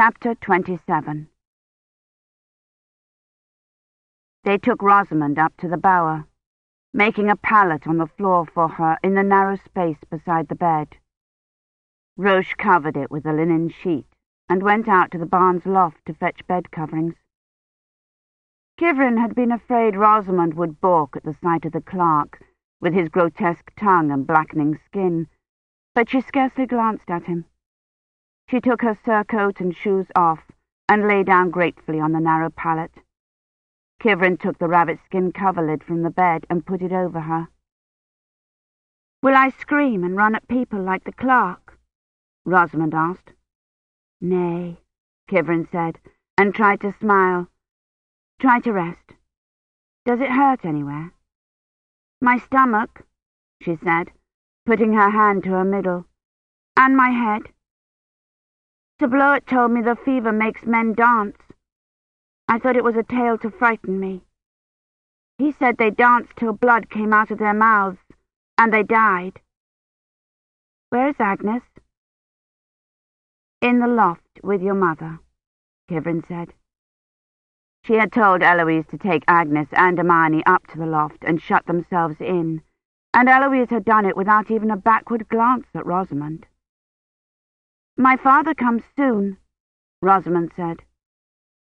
Chapter 27 They took Rosamond up to the bower, making a pallet on the floor for her in the narrow space beside the bed. Roche covered it with a linen sheet and went out to the barn's loft to fetch bed coverings. Kivrin had been afraid Rosamond would balk at the sight of the clerk, with his grotesque tongue and blackening skin, but she scarcely glanced at him. She took her surcoat and shoes off and lay down gratefully on the narrow pallet. Kivrin took the rabbit-skin coverlid from the bed and put it over her. Will I scream and run at people like the clerk? Rosamond asked. Nay, Kivrin said, and tried to smile. Try to rest. Does it hurt anywhere? My stomach, she said, putting her hand to her middle, and my head. Bloet told me the fever makes men dance. I thought it was a tale to frighten me. He said they danced till blood came out of their mouths, and they died. Where is Agnes? In the loft with your mother, Kivrin said. She had told Eloise to take Agnes and Imeyne up to the loft and shut themselves in, and Eloise had done it without even a backward glance at Rosamond. My father comes soon, Rosamond said.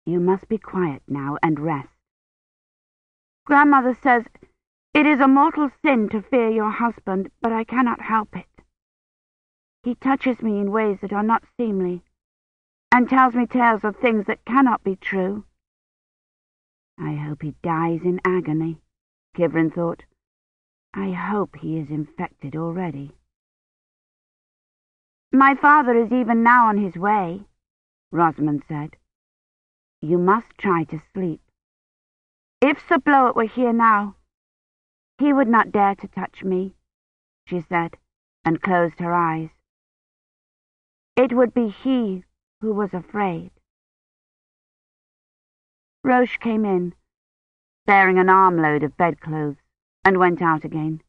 You must be quiet now and rest. Grandmother says it is a mortal sin to fear your husband, but I cannot help it. He touches me in ways that are not seemly, and tells me tales of things that cannot be true. I hope he dies in agony, Kivrin thought. I hope he is infected already. My father is even now on his way, Rosamond said. You must try to sleep. If Sir Bloet were here now, he would not dare to touch me, she said, and closed her eyes. It would be he who was afraid. Roche came in, bearing an armload of bedclothes, and went out again.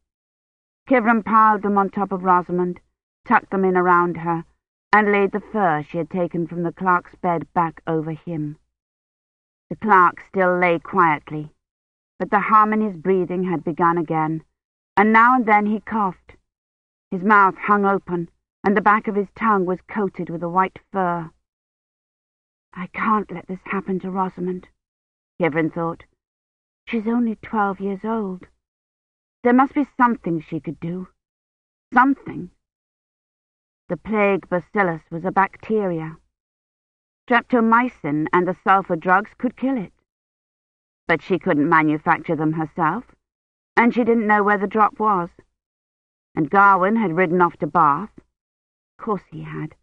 Kivrin piled them on top of Rosamond, tucked them in around her, and laid the fur she had taken from the clerk's bed back over him. The clerk still lay quietly, but the hum in his breathing had begun again, and now and then he coughed. His mouth hung open, and the back of his tongue was coated with a white fur. I can't let this happen to Rosamond, Kivrin thought. She's only twelve years old. There must be something she could do. Something. The plague bacillus was a bacteria. Streptomycin and the sulfur drugs could kill it. But she couldn't manufacture them herself, and she didn't know where the drop was. And Gawyn had ridden off to Bath. Of course he had.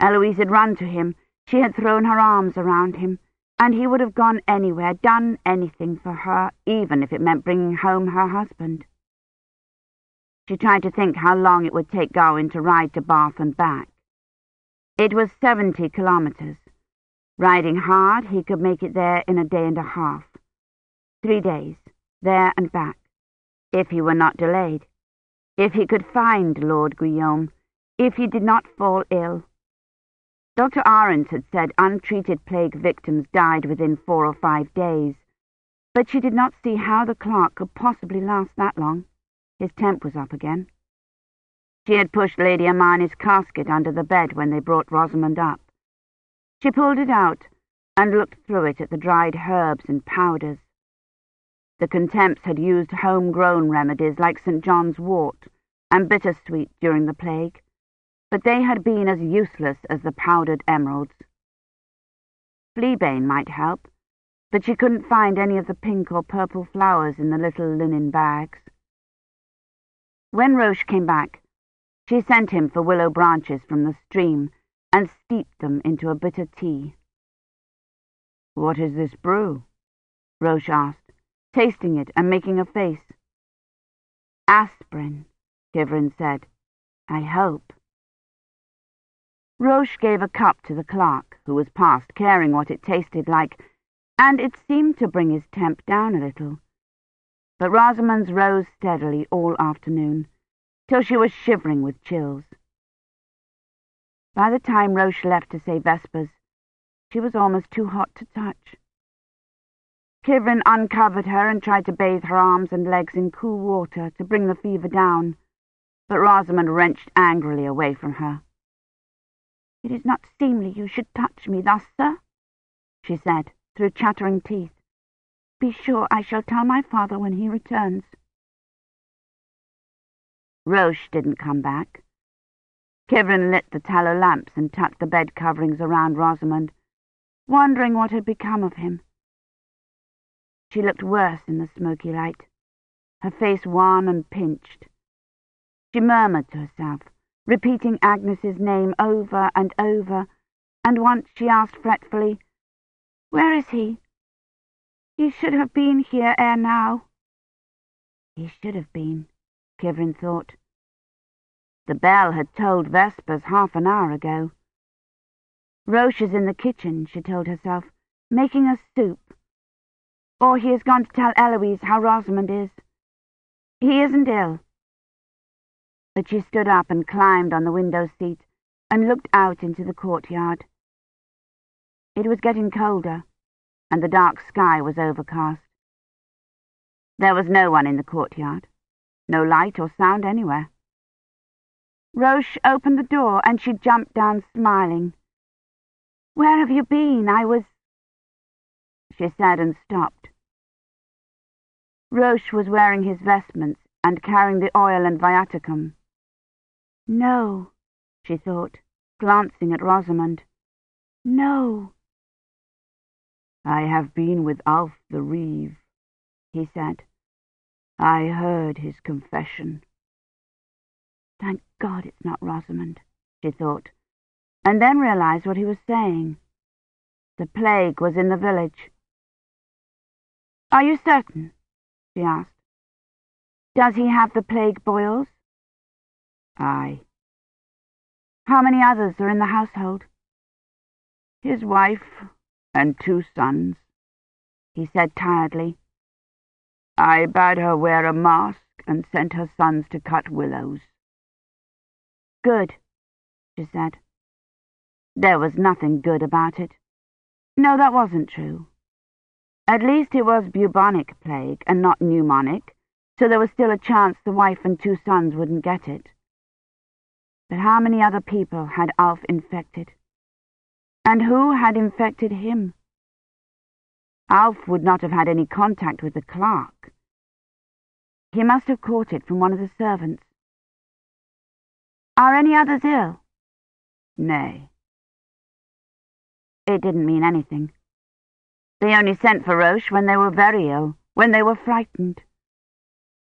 Eloise had run to him. She had thrown her arms around him, and he would have gone anywhere, done anything for her, even if it meant bringing home her husband. She tried to think how long it would take Gawyn to ride to Bath and back. It was seventy kilometres. Riding hard, he could make it there in a day and a half. Three days, there and back, if he were not delayed, if he could find Lord Guillaume, if he did not fall ill. Dr. Ahrens had said untreated plague victims died within four or five days, but she did not see how the clerk could possibly last that long. His temp was up again. She had pushed Lady Imeyne's casket under the bed when they brought Rosamond up. She pulled it out and looked through it at the dried herbs and powders. The Contemps had used home-grown remedies like St. John's wort and bittersweet during the plague, but they had been as useless as the powdered emeralds. Fleabane might help, but she couldn't find any of the pink or purple flowers in the little linen bags. When Roche came back, she sent him for willow branches from the stream and steeped them into a bitter tea. What is this brew? Roche asked, tasting it and making a face. Aspirin, Kivrin said. I hope. Roche gave a cup to the clerk, who was past caring what it tasted like, and it seemed to bring his temp down a little. But Rosamond's rose steadily all afternoon, till she was shivering with chills. By the time Roche left to say Vespers, she was almost too hot to touch. Kivrin uncovered her and tried to bathe her arms and legs in cool water to bring the fever down, but Rosamond wrenched angrily away from her. It is not seemly you should touch me thus, sir, she said, through chattering teeth. Be sure I shall tell my father when he returns. Roche didn't come back. Kivrin lit the tallow lamps and tucked the bed coverings around Rosamond, wondering what had become of him. She looked worse in the smoky light, her face wan and pinched. She murmured to herself, repeating Agnes's name over and over, and once she asked fretfully, Where is he? He should have been here ere now. He should have been, Kivrin thought. The bell had tolled Vespers half an hour ago. Roche is in the kitchen, she told herself, making us soup. Or he has gone to tell Eloise how Rosamond is. He isn't ill but she stood up and climbed on the window seat and looked out into the courtyard. It was getting colder, and the dark sky was overcast. There was no one in the courtyard, no light or sound anywhere. Roche opened the door, and she jumped down smiling. Where have you been? I was... She said and stopped. Roche was wearing his vestments and carrying the oil and viaticum. No, she thought, glancing at Rosamond. No. I have been with Alf the Reeve, he said. I heard his confession. Thank God it's not Rosamond, she thought, and then realized what he was saying. The plague was in the village. Are you certain? she asked. Does he have the plague boils? Aye. How many others are in the household? His wife and two sons, he said tiredly. I bade her wear a mask and sent her sons to cut willows. Good, she said. There was nothing good about it. No, that wasn't true. At least it was bubonic plague and not pneumonic, so there was still a chance the wife and two sons wouldn't get it. But how many other people had Alf infected? And who had infected him? Alf would not have had any contact with the clerk. He must have caught it from one of the servants. Are any others ill? Nay. It didn't mean anything. They only sent for Roche when they were very ill, when they were frightened.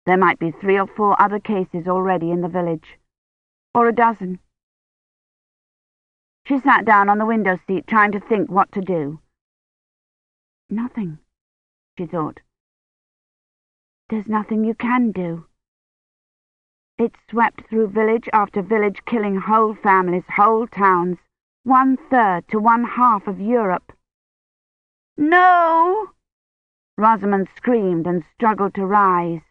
There might be three or four other cases already in the village or a dozen. She sat down on the window seat, trying to think what to do. Nothing, she thought. There's nothing you can do. It swept through village after village, killing whole families, whole towns, one-third to one-half of Europe. No! Rosamond screamed and struggled to rise.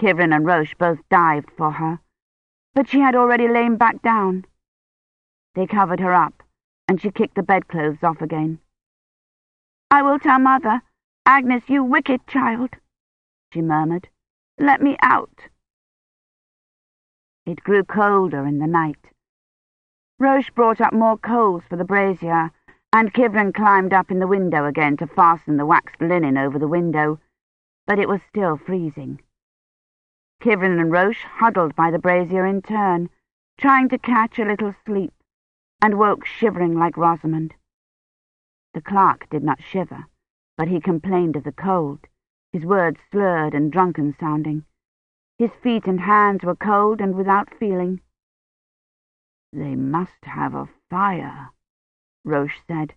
Kivrin and Roche both dived for her but she had already lain back down. They covered her up, and she kicked the bedclothes off again. I will tell mother. Agnes, you wicked child, she murmured. Let me out. It grew colder in the night. Roche brought up more coals for the brazier, and Kivrin climbed up in the window again to fasten the waxed linen over the window, but it was still freezing. Kivrin and Roche huddled by the brazier in turn, trying to catch a little sleep, and woke shivering like Rosamond. The clerk did not shiver, but he complained of the cold, his words slurred and drunken-sounding. His feet and hands were cold and without feeling. They must have a fire, Roche said.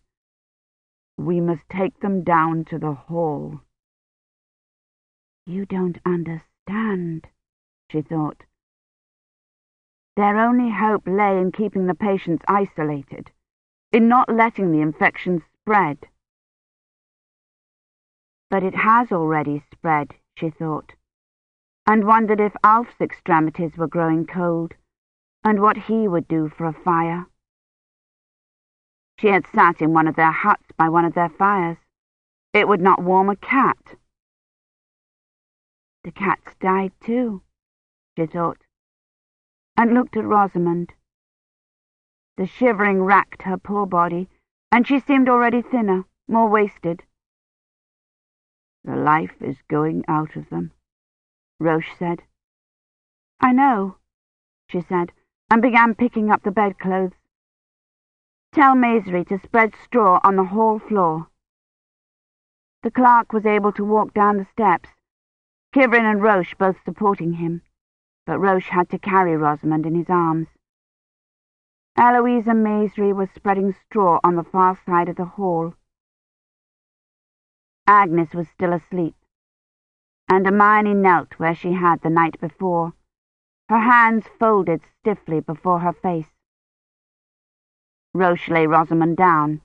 We must take them down to the hall. You don't understand, she thought. Their only hope lay in keeping the patients isolated, in not letting the infection spread. But it has already spread, she thought, and wondered if Alf's extremities were growing cold, and what he would do for a fire. She had sat in one of their huts by one of their fires. It would not warm a cat. The cats died too, she thought, and looked at Rosamond. The shivering racked her poor body, and she seemed already thinner, more wasted. The life is going out of them, Roche said. I know, she said, and began picking up the bedclothes. Tell Maisry to spread straw on the hall floor. The clerk was able to walk down the steps, Kivrin and Roche both supporting him, but Roche had to carry Rosamond in his arms. Eloise and Maisry were spreading straw on the far side of the hall. Agnes was still asleep, and Imeyne knelt where she had the night before, her hands folded stiffly before her face. Roche lay Rosamond down,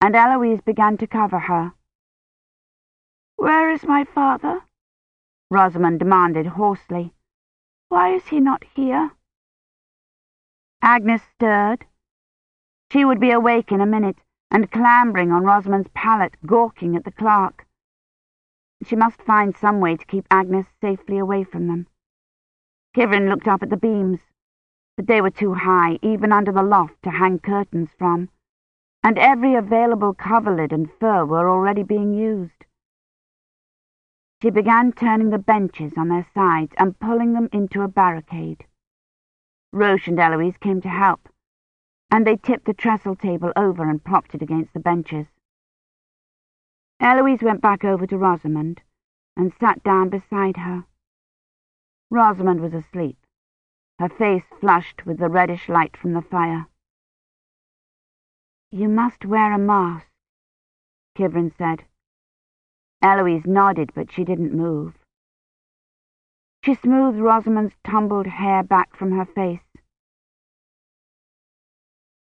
and Eloise began to cover her. Where is my father? Rosamond demanded hoarsely. Why is he not here? Agnes stirred. She would be awake in a minute, and clambering on Rosamond's pallet, gawking at the clerk. She must find some way to keep Agnes safely away from them. Kivrin looked up at the beams, but they were too high, even under the loft, to hang curtains from, and every available coverlid and fur were already being used. She began turning the benches on their sides and pulling them into a barricade. Roche and Eloise came to help, and they tipped the trestle table over and propped it against the benches. Eloise went back over to Rosamond and sat down beside her. Rosamond was asleep, her face flushed with the reddish light from the fire. You must wear a mask, Kivrin said. Eloise nodded, but she didn't move. She smoothed Rosamond's tumbled hair back from her face.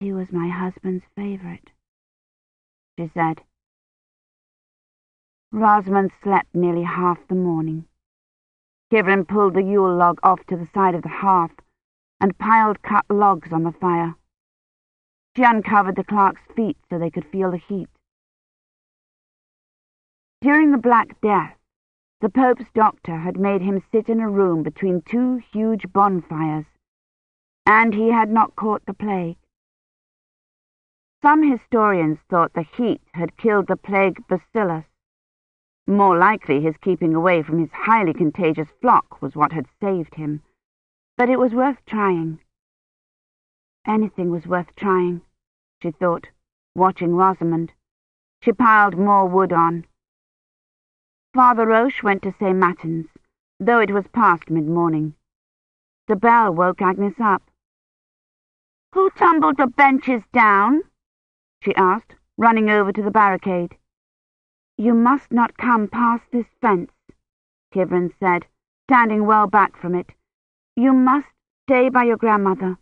He was my husband's favourite, she said. Rosamond slept nearly half the morning. Kivrin pulled the Yule log off to the side of the hearth and piled cut logs on the fire. She uncovered the clerk's feet so they could feel the heat. During the Black Death, the Pope's doctor had made him sit in a room between two huge bonfires, and he had not caught the plague. Some historians thought the heat had killed the plague bacillus. More likely his keeping away from his highly contagious flock was what had saved him, but it was worth trying. Anything was worth trying, she thought, watching Rosamond. She piled more wood on. Father Roche went to say matins, though it was past mid-morning. The bell woke Agnes up. Who tumbled the benches down? she asked, running over to the barricade. You must not come past this fence, Kivrin said, standing well back from it. You must stay by your grandmother.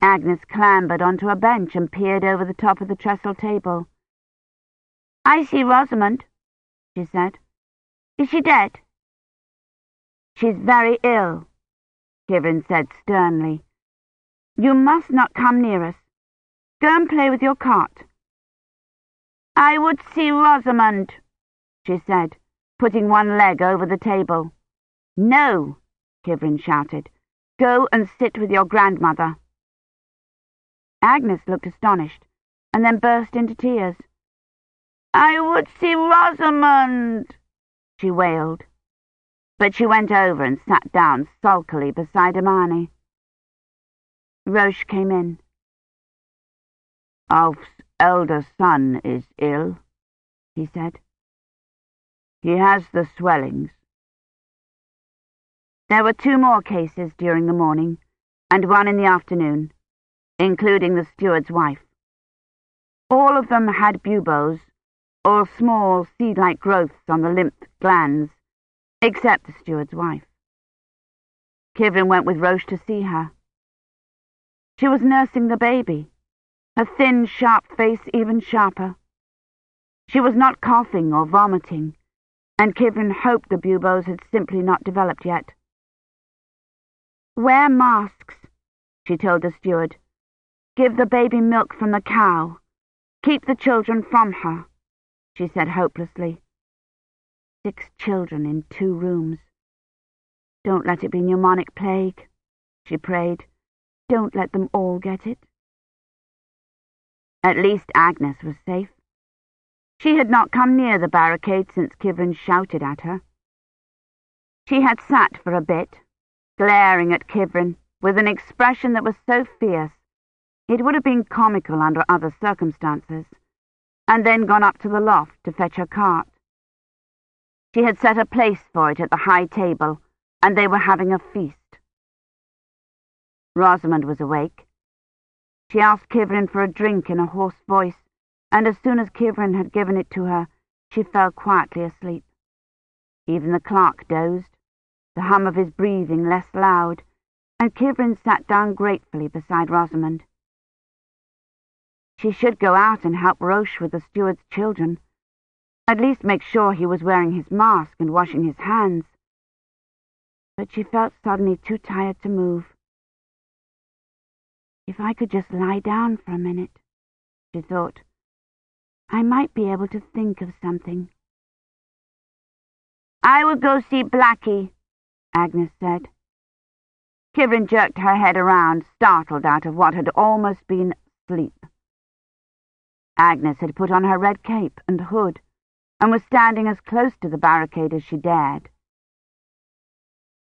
Agnes clambered onto a bench and peered over the top of the trestle table. I see Rosamond, she said. Is she dead? She's very ill, Kivrin said sternly. You must not come near us. Go and play with your cart. I would see Rosamond, she said, putting one leg over the table. No, Kivrin shouted. Go and sit with your grandmother. Agnes looked astonished, and then burst into tears. I would see Rosamond, she wailed. But she went over and sat down sulkily beside Imeyne. Roche came in. Alf's elder son is ill, he said. He has the swellings. There were two more cases during the morning, and one in the afternoon, including the steward's wife. All of them had buboes, or small seed-like growths on the lymph glands, except the steward's wife. Kivrin went with Roche to see her. She was nursing the baby, her thin, sharp face even sharper. She was not coughing or vomiting, and Kivrin hoped the buboes had simply not developed yet. Wear masks, she told the steward. Give the baby milk from the cow. Keep the children from her, she said hopelessly. Six children in two rooms. Don't let it be pneumonic plague, she prayed. Don't let them all get it. At least Agnes was safe. She had not come near the barricade since Kivrin shouted at her. She had sat for a bit, glaring at Kivrin with an expression that was so fierce it would have been comical under other circumstances, and then gone up to the loft to fetch her cart. She had set a place for it at the high table, and they were having a feast. Rosamond was awake. She asked Kivrin for a drink in a hoarse voice, and as soon as Kivrin had given it to her, she fell quietly asleep. Even the clerk dozed, the hum of his breathing less loud, and Kivrin sat down gratefully beside Rosamond. She should go out and help Roche with the steward's children. At least make sure he was wearing his mask and washing his hands. But she felt suddenly too tired to move. If I could just lie down for a minute, she thought, I might be able to think of something. I will go see Blackie, Agnes said. Kivrin jerked her head around, startled out of what had almost been sleep. Agnes had put on her red cape and hood, and was standing as close to the barricade as she dared.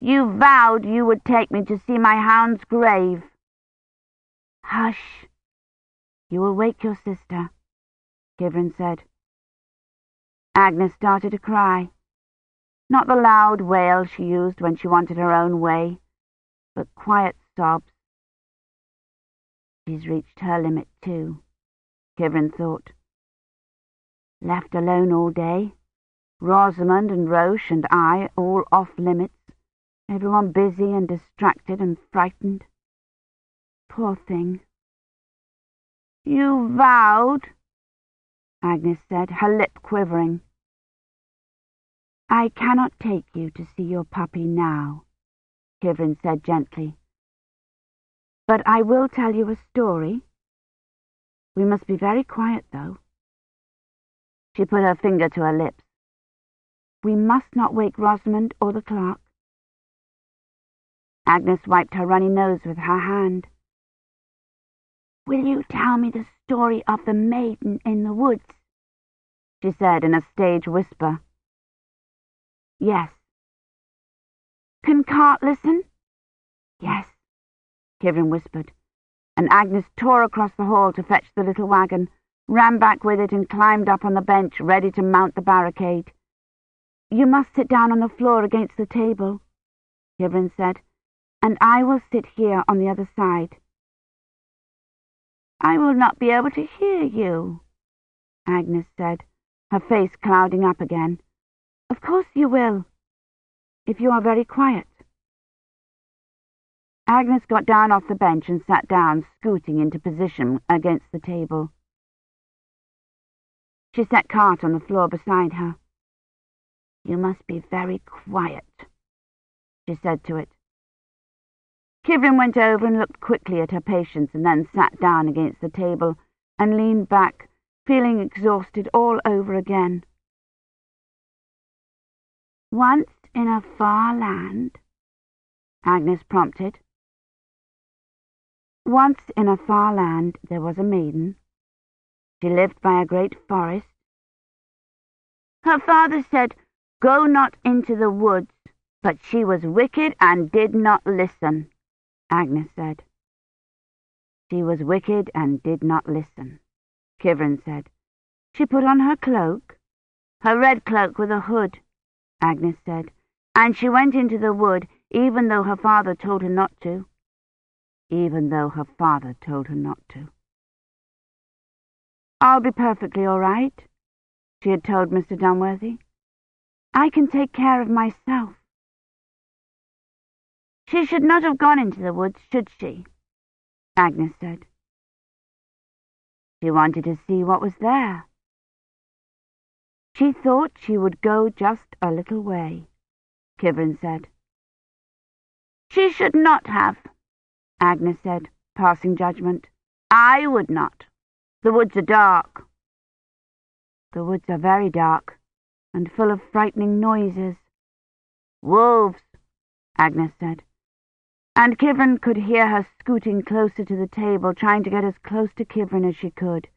You vowed you would take me to see my hound's grave. Hush. You will wake your sister, Kivrin said. Agnes started to cry. Not the loud wail she used when she wanted her own way, but quiet sobs. She's reached her limit, too. Kivrin thought. Left alone all day, Rosamond and Roche and I all off limits, everyone busy and distracted and frightened. Poor thing. You vowed, Agnes said, her lip quivering. I cannot take you to see your puppy now, Kivrin said gently. But I will tell you a story we must be very quiet, though. She put her finger to her lips. We must not wake Rosamond or the clerk. Agnes wiped her runny nose with her hand. Will you tell me the story of the maiden in the woods? she said in a stage whisper. Yes. Can Cart listen? Yes, Kivrin whispered and Agnes tore across the hall to fetch the little wagon, ran back with it and climbed up on the bench, ready to mount the barricade. You must sit down on the floor against the table, Kivrin said, and I will sit here on the other side. I will not be able to hear you, Agnes said, her face clouding up again. Of course you will, if you are very quiet. Agnes got down off the bench and sat down, scooting into position against the table. She set Cart on the floor beside her. You must be very quiet, she said to it. Kivrin went over and looked quickly at her patients and then sat down against the table and leaned back, feeling exhausted all over again. Once in a far land, Agnes prompted. Once in a far land there was a maiden. She lived by a great forest. Her father said, Go not into the woods, but she was wicked and did not listen, Agnes said. She was wicked and did not listen, Kivrin said. She put on her cloak, her red cloak with a hood, Agnes said, and she went into the wood even though her father told her not to even though her father told her not to. I'll be perfectly all right, she had told Mr. Dunworthy. I can take care of myself. She should not have gone into the woods, should she? Agnes said. She wanted to see what was there. She thought she would go just a little way, Kivrin said. She should not have, Agnes said, passing judgment. I would not. The woods are dark. The woods are very dark, and full of frightening noises. Wolves, Agnes said. And Kivrin could hear her scooting closer to the table, trying to get as close to Kivrin as she could.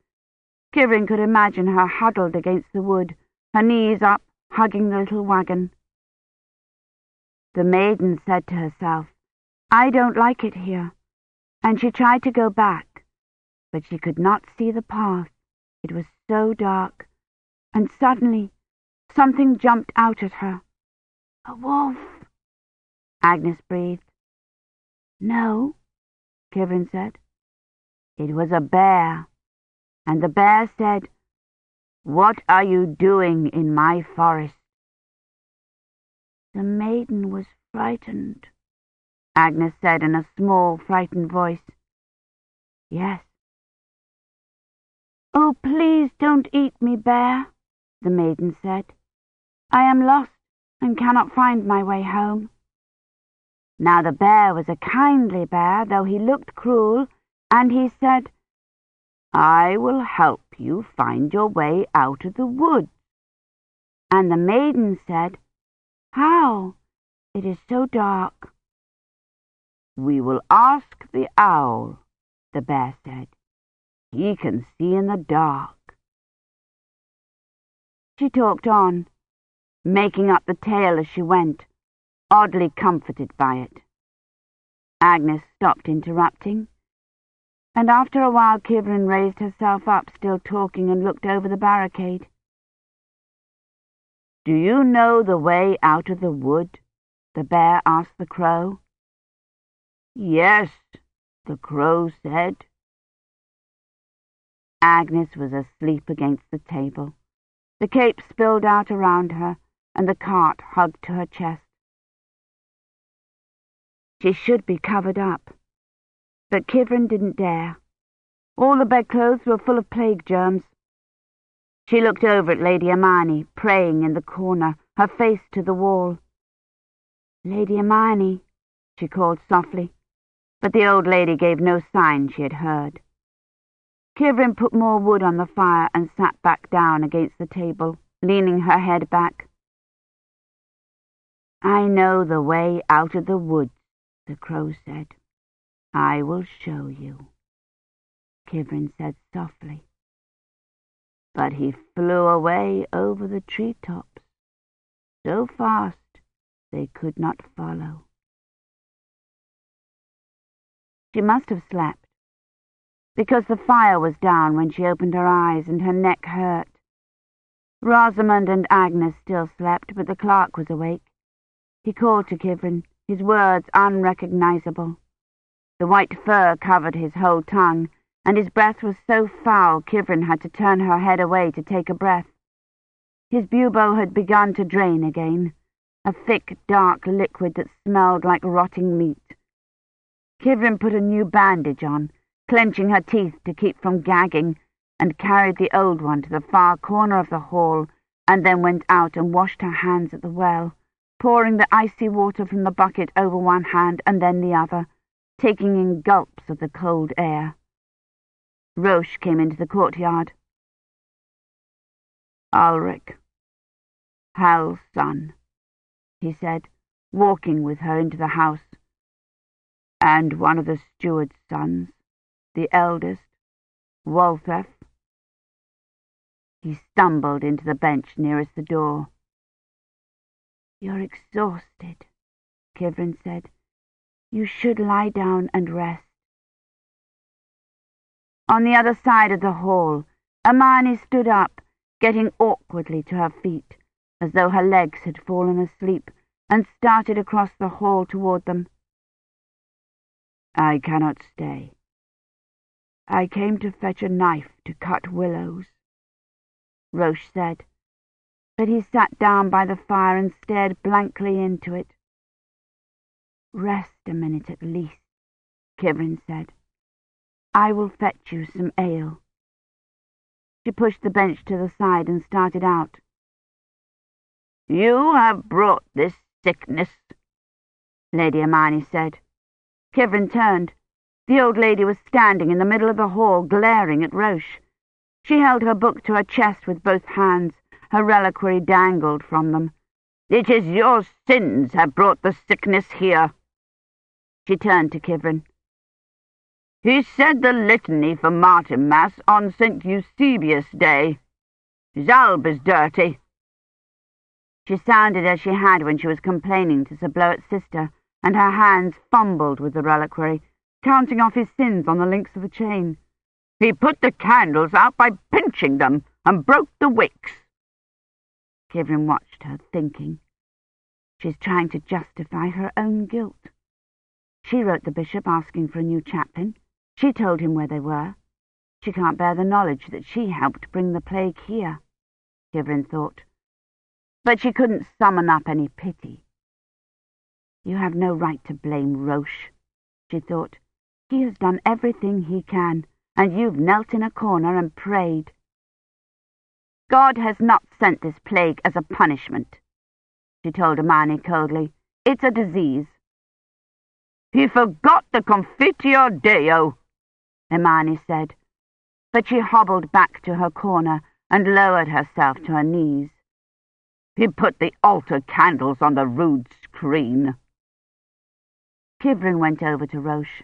Kivrin could imagine her huddled against the wood, her knees up, hugging the little wagon. The maiden said to herself, I don't like it here, and she tried to go back, but she could not see the path. It was so dark, and suddenly something jumped out at her. A wolf, Agnes breathed. No, Kivrin said. It was a bear, and the bear said, What are you doing in my forest? The maiden was frightened, Agnes said in a small, frightened voice. Yes. Oh, please don't eat me, bear, the maiden said. I am lost and cannot find my way home. Now the bear was a kindly bear, though he looked cruel, and he said, I will help you find your way out of the woods. And the maiden said, how? It is so dark. We will ask the owl, the bear said. He can see in the dark. She talked on, making up the tale as she went, oddly comforted by it. Agnes stopped interrupting, and after a while Kivrin raised herself up, still talking, and looked over the barricade. Do you know the way out of the wood? the bear asked the crow. Yes, the crow said. Agnes was asleep against the table. The cape spilled out around her, and the cart hugged to her chest. She should be covered up, but Kivrin didn't dare. All the bedclothes were full of plague germs, she looked over at Lady Imeyne, praying in the corner, her face to the wall. Lady Imeyne, she called softly, but the old lady gave no sign she had heard. Kivrin put more wood on the fire and sat back down against the table, leaning her head back. I know the way out of the woods, the crow said. I will show you, Kivrin said softly but he flew away over the tree-tops, so fast they could not follow. She must have slept, because the fire was down when she opened her eyes and her neck hurt. Rosamond and Agnes still slept, but the clerk was awake. He called to Kivrin, his words unrecognizable. The white fur covered his whole tongue, and his breath was so foul Kivrin had to turn her head away to take a breath. His bubo had begun to drain again, a thick, dark liquid that smelled like rotting meat. Kivrin put a new bandage on, clenching her teeth to keep from gagging, and carried the old one to the far corner of the hall, and then went out and washed her hands at the well, pouring the icy water from the bucket over one hand and then the other, taking in gulps of the cold air. Roche came into the courtyard. Ulrich, Hal's son, he said, walking with her into the house. And one of the steward's sons, the eldest, Walthef. He stumbled into the bench nearest the door. You're exhausted, Kivrin said. You should lie down and rest. On the other side of the hall, Imeyne stood up, getting awkwardly to her feet, as though her legs had fallen asleep, and started across the hall toward them. I cannot stay. I came to fetch a knife to cut willows, Roche said, but he sat down by the fire and stared blankly into it. Rest a minute at least, Kivrin said. I will fetch you some ale. She pushed the bench to the side and started out. You have brought this sickness, Lady Imeyne said. Kivrin turned. The old lady was standing in the middle of the hall, glaring at Roche. She held her book to her chest with both hands. Her reliquary dangled from them. It is your sins have brought the sickness here. She turned to Kivrin. He said the litany for Martinmas on St. Eusebius Day. His alb is dirty. She sounded as she had when she was complaining to Sir Bloet's sister, and her hands fumbled with the reliquary, counting off his sins on the links of the chain. He put the candles out by pinching them and broke the wicks. Kivrin watched her, thinking. She's trying to justify her own guilt. She wrote the bishop asking for a new chaplain. She told him where they were. She can't bear the knowledge that she helped bring the plague here, Kivrin thought. But she couldn't summon up any pity. You have no right to blame Roche, she thought. He has done everything he can, and you've knelt in a corner and prayed. God has not sent this plague as a punishment, she told Imeyne coldly. It's a disease. He forgot the Confiteor Deo, Imeyne said, but she hobbled back to her corner and lowered herself to her knees. He put the altar candles on the rood screen. Kivrin went over to Roche.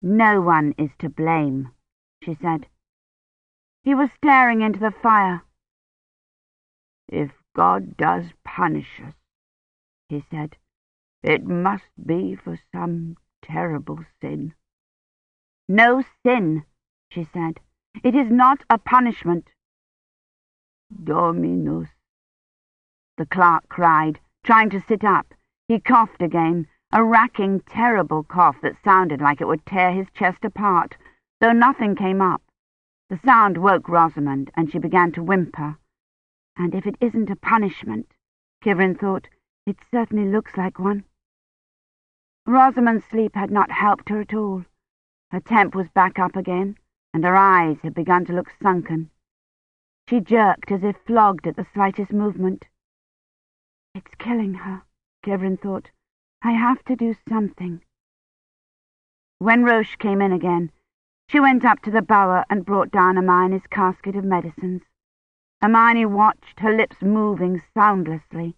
No one is to blame, she said. He was staring into the fire. If God does punish us, he said, it must be for some terrible sin. No sin, she said. It is not a punishment. Dominus, the clerk cried, trying to sit up. He coughed again, a racking, terrible cough that sounded like it would tear his chest apart, though nothing came up. The sound woke Rosamond, and she began to whimper. And if it isn't a punishment, Kivrin thought, it certainly looks like one. Rosamond's sleep had not helped her at all. Her temp was back up again, and her eyes had begun to look sunken. She jerked as if flogged at the slightest movement. It's killing her, Kivrin thought. I have to do something. When Roche came in again, she went up to the bower and brought down Imeyne's casket of medicines. Imeyne watched, her lips moving soundlessly,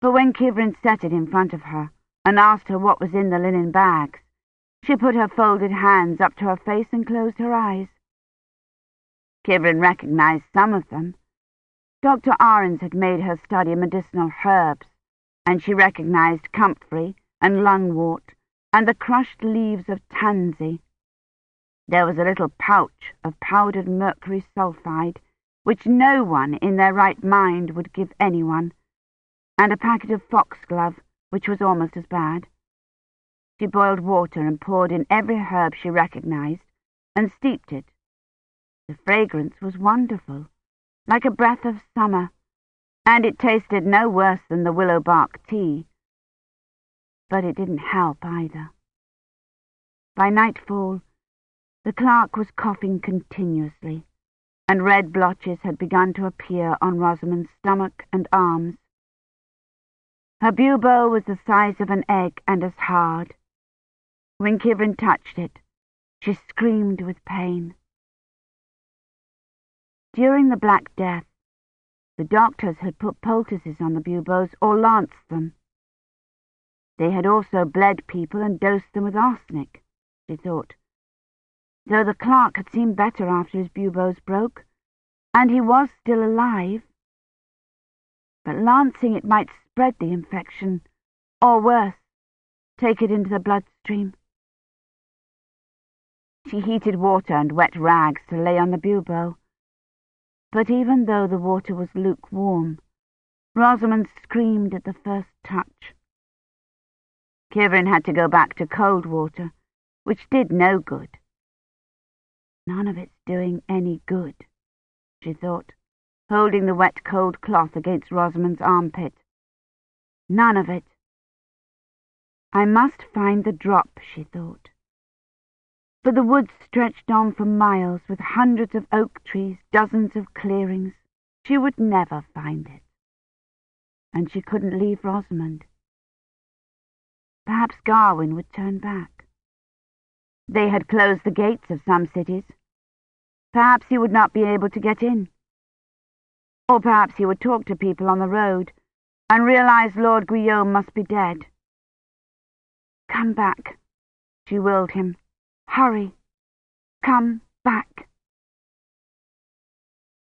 but when Kivrin set it in front of her and asked her what was in the linen bags, she put her folded hands up to her face and closed her eyes. Kivrin recognized some of them. Dr. Ahrens had made her study medicinal herbs, and she recognized comfrey and lungwort and the crushed leaves of tansy. There was a little pouch of powdered mercury sulphide, which no one in their right mind would give anyone, and a packet of foxglove, which was almost as bad. She boiled water and poured in every herb she recognized and steeped it. The fragrance was wonderful, like a breath of summer, and it tasted no worse than the willow bark tea. But it didn't help either. By nightfall, the clerk was coughing continuously, and red blotches had begun to appear on Rosamond's stomach and arms. Her bubo was the size of an egg and as hard. When Kivrin touched it, she screamed with pain. During the Black Death, the doctors had put poultices on the buboes or lanced them. They had also bled people and dosed them with arsenic, she thought. Though the clerk had seemed better after his buboes broke, and he was still alive. But lancing it might spread the infection, or worse, take it into the bloodstream. She heated water and wet rags to lay on the bubo, but even though the water was lukewarm, Rosamond screamed at the first touch. Kivrin had to go back to cold water, which did no good. None of it's doing any good, she thought, holding the wet cold cloth against Rosamond's armpit. None of it. I must find the drop, she thought but the woods stretched on for miles with hundreds of oak trees, dozens of clearings. She would never find it. And she couldn't leave Rosamond. Perhaps Gawyn would turn back. They had closed the gates of some cities. Perhaps he would not be able to get in. Or perhaps he would talk to people on the road and realize Lord Guillaume must be dead. Come back, she willed him. Hurry. Come back.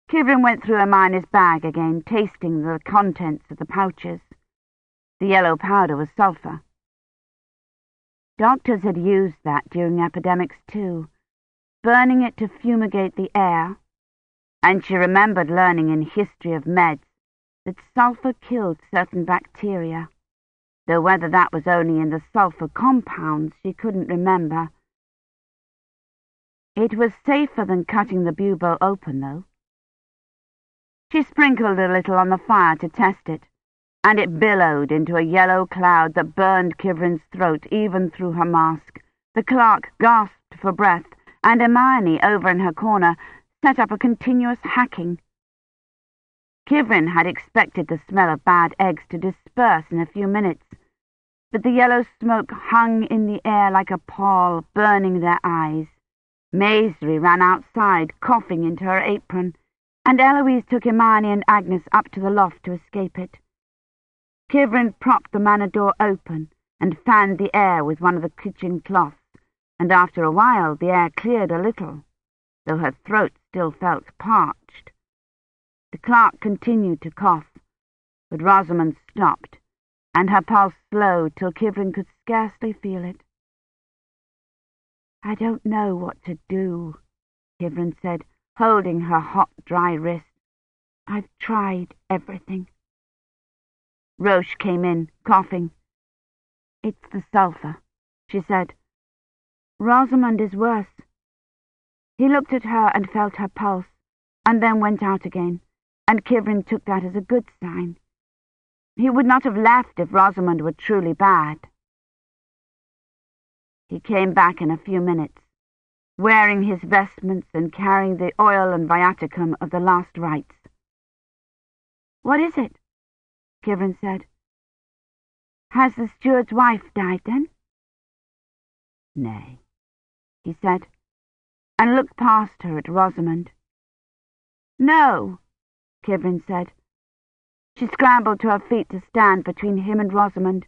Kivrin went through her Imeyne's bag again, tasting the contents of the pouches. The yellow powder was sulphur. Doctors had used that during epidemics too, burning it to fumigate the air, and she remembered learning in History of Meds that sulphur killed certain bacteria, though whether that was only in the sulphur compounds she couldn't remember. It was safer than cutting the bubo open, though. She sprinkled a little on the fire to test it, and it billowed into a yellow cloud that burned Kivrin's throat even through her mask. The clerk gasped for breath, and Imeyne, over in her corner, set up a continuous hacking. Kivrin had expected the smell of bad eggs to disperse in a few minutes, but the yellow smoke hung in the air like a pall, burning their eyes. Maisry ran outside, coughing into her apron, and Eloise took Imeyne and Agnes up to the loft to escape it. Kivrin propped the manor door open and fanned the air with one of the kitchen cloths, and after a while the air cleared a little, though her throat still felt parched. The clerk continued to cough, but Rosamond stopped, and her pulse slowed till Kivrin could scarcely feel it. I don't know what to do, Kivrin said, holding her hot, dry wrist. I've tried everything. Roche came in, coughing. It's the sulphur, she said. Rosamond is worse. He looked at her and felt her pulse, and then went out again, and Kivrin took that as a good sign. He would not have left if Rosamond were truly bad. He came back in a few minutes, wearing his vestments and carrying the oil and viaticum of the last rites. What is it? Kivrin said. Has the steward's wife died, then? Nay, he said, and looked past her at Rosamond. No, Kivrin said. She scrambled to her feet to stand between him and Rosamond.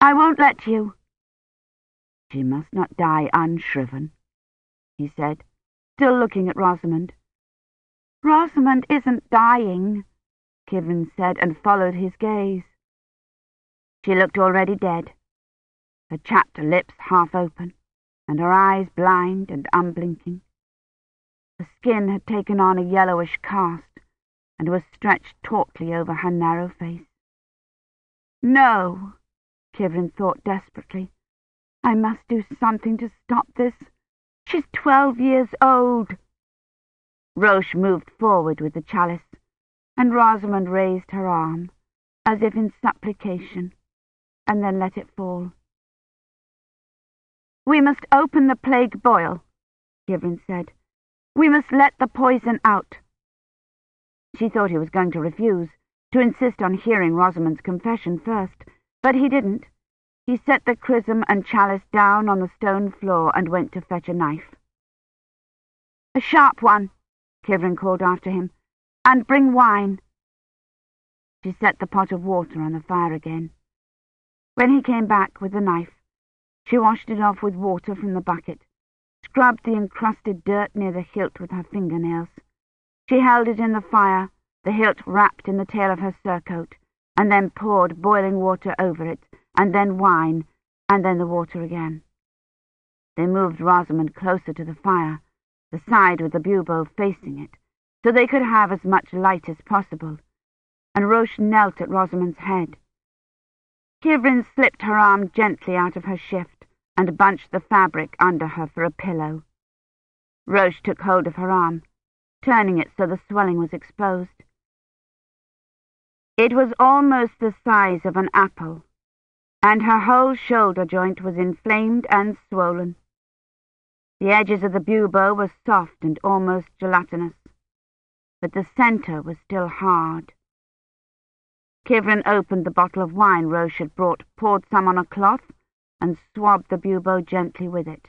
I won't let you. She must not die unshriven, he said, still looking at Rosamond. Rosamond isn't dying, Kivrin said, and followed his gaze. She looked already dead, her chapped lips half open, and her eyes blind and unblinking. Her skin had taken on a yellowish cast, and was stretched tautly over her narrow face. No, Kivrin thought desperately. I must do something to stop this. She's twelve years old. Roche moved forward with the chalice and Rosamond raised her arm, as if in supplication, and then let it fall. We must open the plague boil, Kivrin said. We must let the poison out. She thought he was going to refuse, to insist on hearing Rosamond's confession first, but he didn't. He set the chrism and chalice down on the stone floor and went to fetch a knife. A sharp one, Kivrin called after him. And bring wine. She set the pot of water on the fire again. When he came back with the knife, she washed it off with water from the bucket, scrubbed the encrusted dirt near the hilt with her fingernails. She held it in the fire, the hilt wrapped in the tail of her surcoat, and then poured boiling water over it, and then wine, and then the water again. They moved Rosamond closer to the fire, the side with the bubo facing it, so they could have as much light as possible, and Roche knelt at Rosamond's head. Kivrin slipped her arm gently out of her shift and bunched the fabric under her for a pillow. Roche took hold of her arm, turning it so the swelling was exposed. It was almost the size of an apple, and her whole shoulder joint was inflamed and swollen. The edges of the bubo were soft and almost gelatinous but the centre was still hard. Kivrin opened the bottle of wine Roche had brought, poured some on a cloth, and swabbed the bubo gently with it.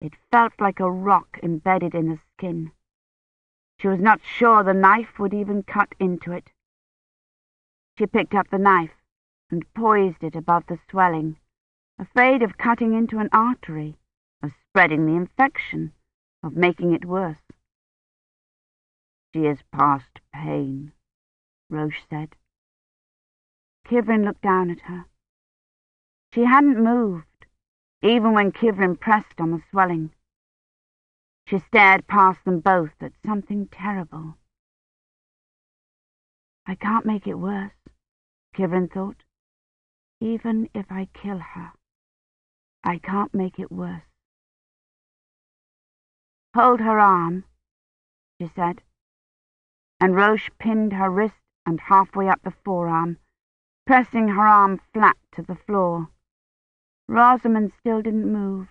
It felt like a rock embedded in the skin. She was not sure the knife would even cut into it. She picked up the knife and poised it above the swelling, afraid of cutting into an artery, of spreading the infection, of making it worse. She is past pain, Roche said. Kivrin looked down at her. She hadn't moved, even when Kivrin pressed on the swelling. She stared past them both at something terrible. I can't make it worse, Kivrin thought. Even if I kill her, I can't make it worse. Hold her arm, she said, and Roche pinned her wrist and halfway up the forearm, pressing her arm flat to the floor. Rosamond still didn't move.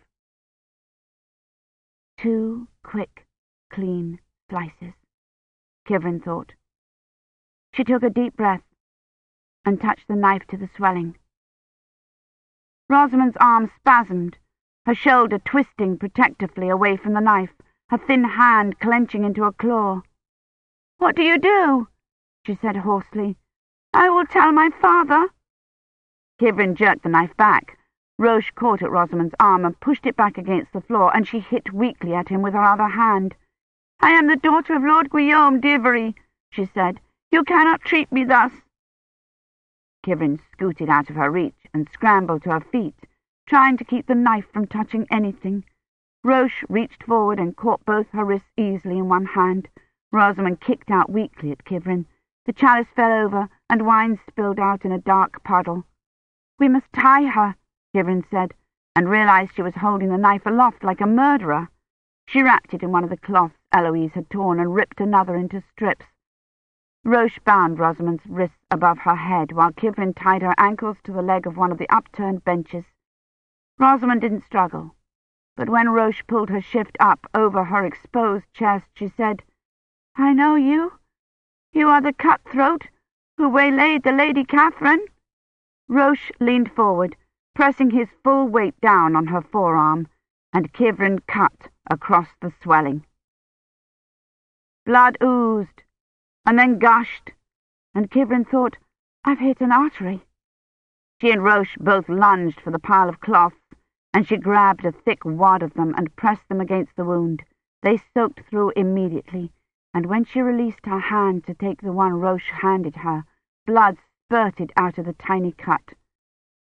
Two quick, clean slices, Kivrin thought. She took a deep breath and touched the knife to the swelling. Rosamond's arm spasmed, her shoulder twisting protectively away from the knife, her thin hand clenching into a claw. "'What do you do?' she said hoarsely. "'I will tell my father.' Kivrin jerked the knife back. Roche caught at Rosamond's arm and pushed it back against the floor, and she hit weakly at him with her other hand. "'I am the daughter of Lord Guillaume d'Iverie,' she said. "'You cannot treat me thus.' Kivrin scooted out of her reach and scrambled to her feet, trying to keep the knife from touching anything. Roche reached forward and caught both her wrists easily in one hand. Rosamond kicked out weakly at Kivrin. The chalice fell over, and wine spilled out in a dark puddle. "'We must tie her,' Kivrin said, and realized she was holding the knife aloft like a murderer. She wrapped it in one of the cloths Eloise had torn and ripped another into strips. Roche bound Rosamond's wrists above her head, while Kivrin tied her ankles to the leg of one of the upturned benches. Rosamond didn't struggle, but when Roche pulled her shift up over her exposed chest, she said, I know you. You are the cutthroat who waylaid the Lady Catherine. Roche leaned forward, pressing his full weight down on her forearm, and Kivrin cut across the swelling. Blood oozed and then gushed, and Kivrin thought, I've hit an artery. She and Roche both lunged for the pile of cloths, and she grabbed a thick wad of them and pressed them against the wound. They soaked through immediately, and when she released her hand to take the one Roche handed her, blood spurted out of the tiny cut.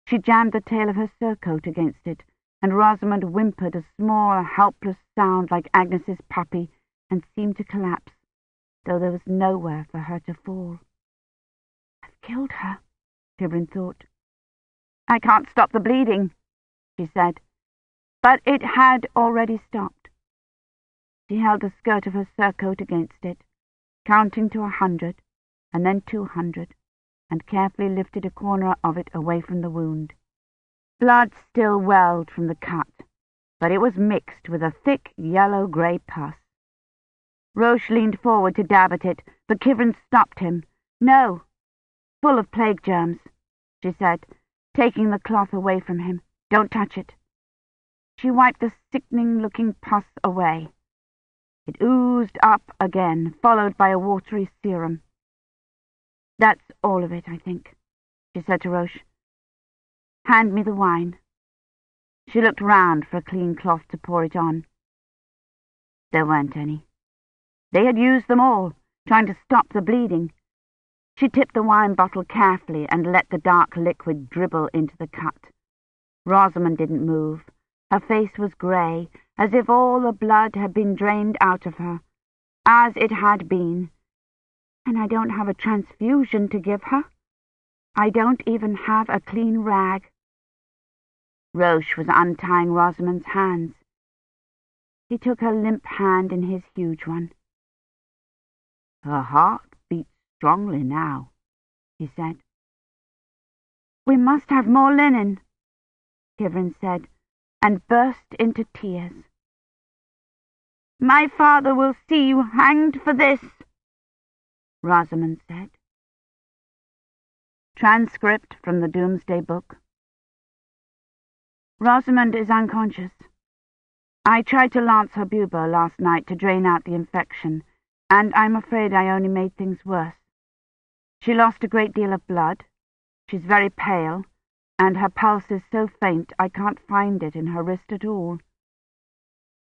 She jammed the tail of her surcoat against it, and Rosamond whimpered a small, helpless sound like Agnes's puppy, and seemed to collapse though there was nowhere for her to fall. I've killed her, Kivrin thought. I can't stop the bleeding, she said, but it had already stopped. She held the skirt of her surcoat against it, counting to a hundred, and then two hundred, and carefully lifted a corner of it away from the wound. Blood still welled from the cut, but it was mixed with a thick yellow-grey pus. Roche leaned forward to dab at it, but Kivrin stopped him. No, full of plague germs, she said, taking the cloth away from him. Don't touch it. She wiped the sickening-looking pus away. It oozed up again, followed by a watery serum. That's all of it, I think, she said to Roche. Hand me the wine. She looked round for a clean cloth to pour it on. There weren't any. They had used them all, trying to stop the bleeding. She tipped the wine bottle carefully and let the dark liquid dribble into the cut. Rosamond didn't move. Her face was grey, as if all the blood had been drained out of her, as it had been. And I don't have a transfusion to give her. I don't even have a clean rag. Roche was untying Rosamond's hands. He took her limp hand in his huge one. Her heart beats strongly now, he said. We must have more linen, Kivrin said, and burst into tears. My father will see you hanged for this, Rosamond said. Transcript from the Domesday Book. Rosamond is unconscious. I tried to lance her bubo last night to drain out the infection, and I'm afraid I only made things worse. She lost a great deal of blood. She's very pale, and her pulse is so faint I can't find it in her wrist at all.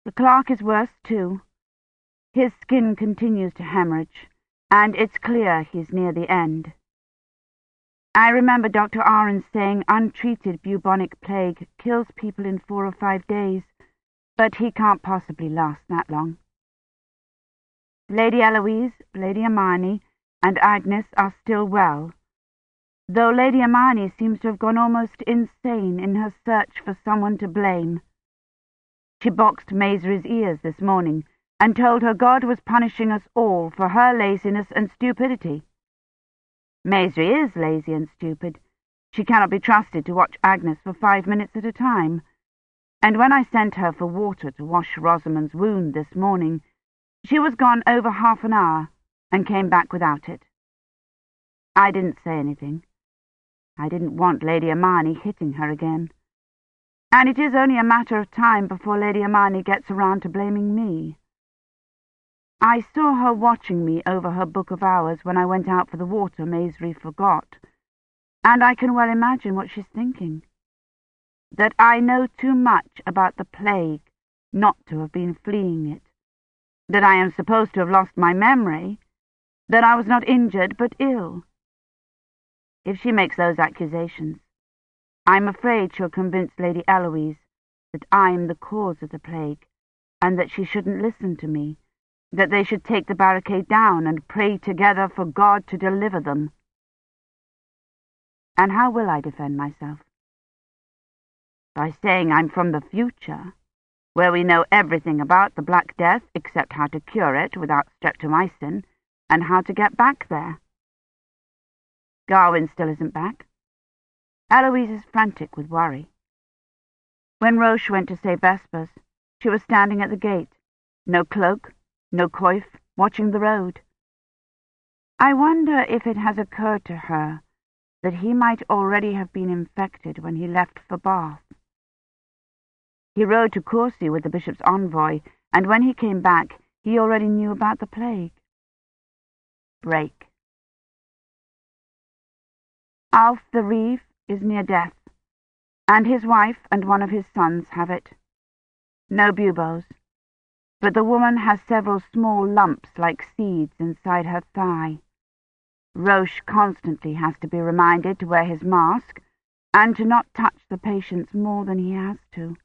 The clerk is worse, too. His skin continues to hemorrhage, and it's clear he's near the end. I remember Dr. Ahrens saying untreated bubonic plague kills people in four or five days, but he can't possibly last that long. Lady Eloise, Lady Imeyne, and Agnes are still well, though Lady Imeyne seems to have gone almost insane in her search for someone to blame. She boxed Maisry's ears this morning and told her God was punishing us all for her laziness and stupidity. Maisry is lazy and stupid. She cannot be trusted to watch Agnes for five minutes at a time and when I sent her for water to wash Rosamond's wound this morning, she was gone over half an hour and came back without it. I didn't say anything. I didn't want Lady Imeyne hitting her again. And it is only a matter of time before Lady Imeyne gets around to blaming me. I saw her watching me over her book of hours when I went out for the water Maisry forgot, and I can well imagine what she's thinking that I know too much about the plague not to have been fleeing it, that I am supposed to have lost my memory, that I was not injured but ill. If she makes those accusations, I'm afraid she'll convince Lady Eloise that I'm the cause of the plague, and that she shouldn't listen to me, that they should take the barricade down and pray together for God to deliver them. And how will I defend myself? by saying I'm from the future, where we know everything about the Black Death except how to cure it without streptomycin and how to get back there. Gawyn still isn't back. Eloise is frantic with worry. When Roche went to say Vespers, she was standing at the gate, no cloak, no coif, watching the road. I wonder if it has occurred to her that he might already have been infected when he left for Bath. He rode to Courcy with the bishop's envoy, and when he came back, he already knew about the plague. Break. Alf the Reeve is near death, and his wife and one of his sons have it. No buboes, but the woman has several small lumps like seeds inside her thigh. Roche constantly has to be reminded to wear his mask and to not touch the patients more than he has to.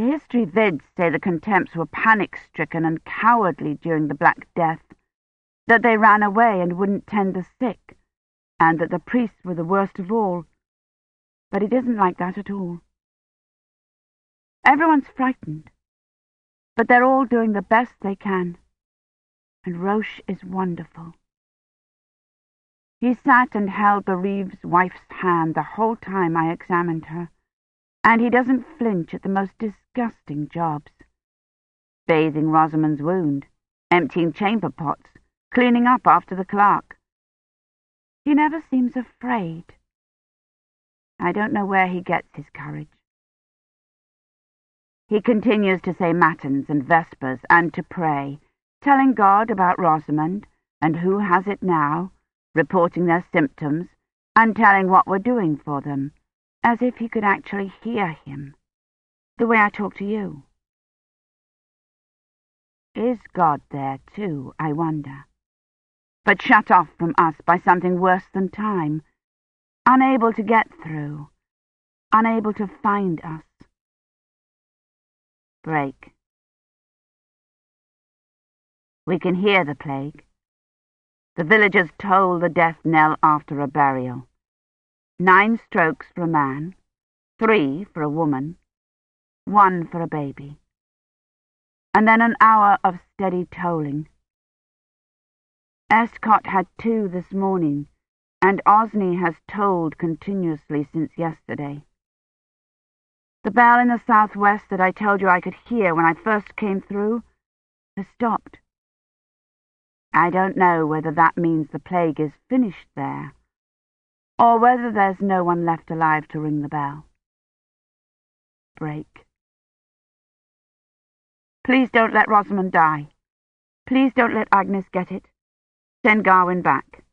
The history vids say the Contemps were panic-stricken and cowardly during the Black Death, that they ran away and wouldn't tend the sick, and that the priests were the worst of all. But it isn't like that at all. Everyone's frightened, but they're all doing the best they can, and Roche is wonderful. He sat and held the Reeve's wife's hand the whole time I examined her, and he doesn't flinch at the most disgusting jobs. Bathing Rosamond's wound, emptying chamber pots, cleaning up after the clerk. He never seems afraid. I don't know where he gets his courage. He continues to say matins and vespers and to pray, telling God about Rosamond and who has it now, reporting their symptoms, and telling what we're doing for them as if he could actually hear him, the way I talk to you. Is God there, too, I wonder, but shut off from us by something worse than time, unable to get through, unable to find us? Break. We can hear the plague. The villagers toll the death knell after a burial. Nine strokes for a man, three for a woman, one for a baby. And then an hour of steady tolling. Estcourt had two this morning, and Osney has tolled continuously since yesterday. The bell in the southwest that I told you I could hear when I first came through has stopped. I don't know whether that means the plague is finished there or whether there's no one left alive to ring the bell. Break. Please don't let Rosamond die. Please don't let Agnes get it. Send Gawyn back.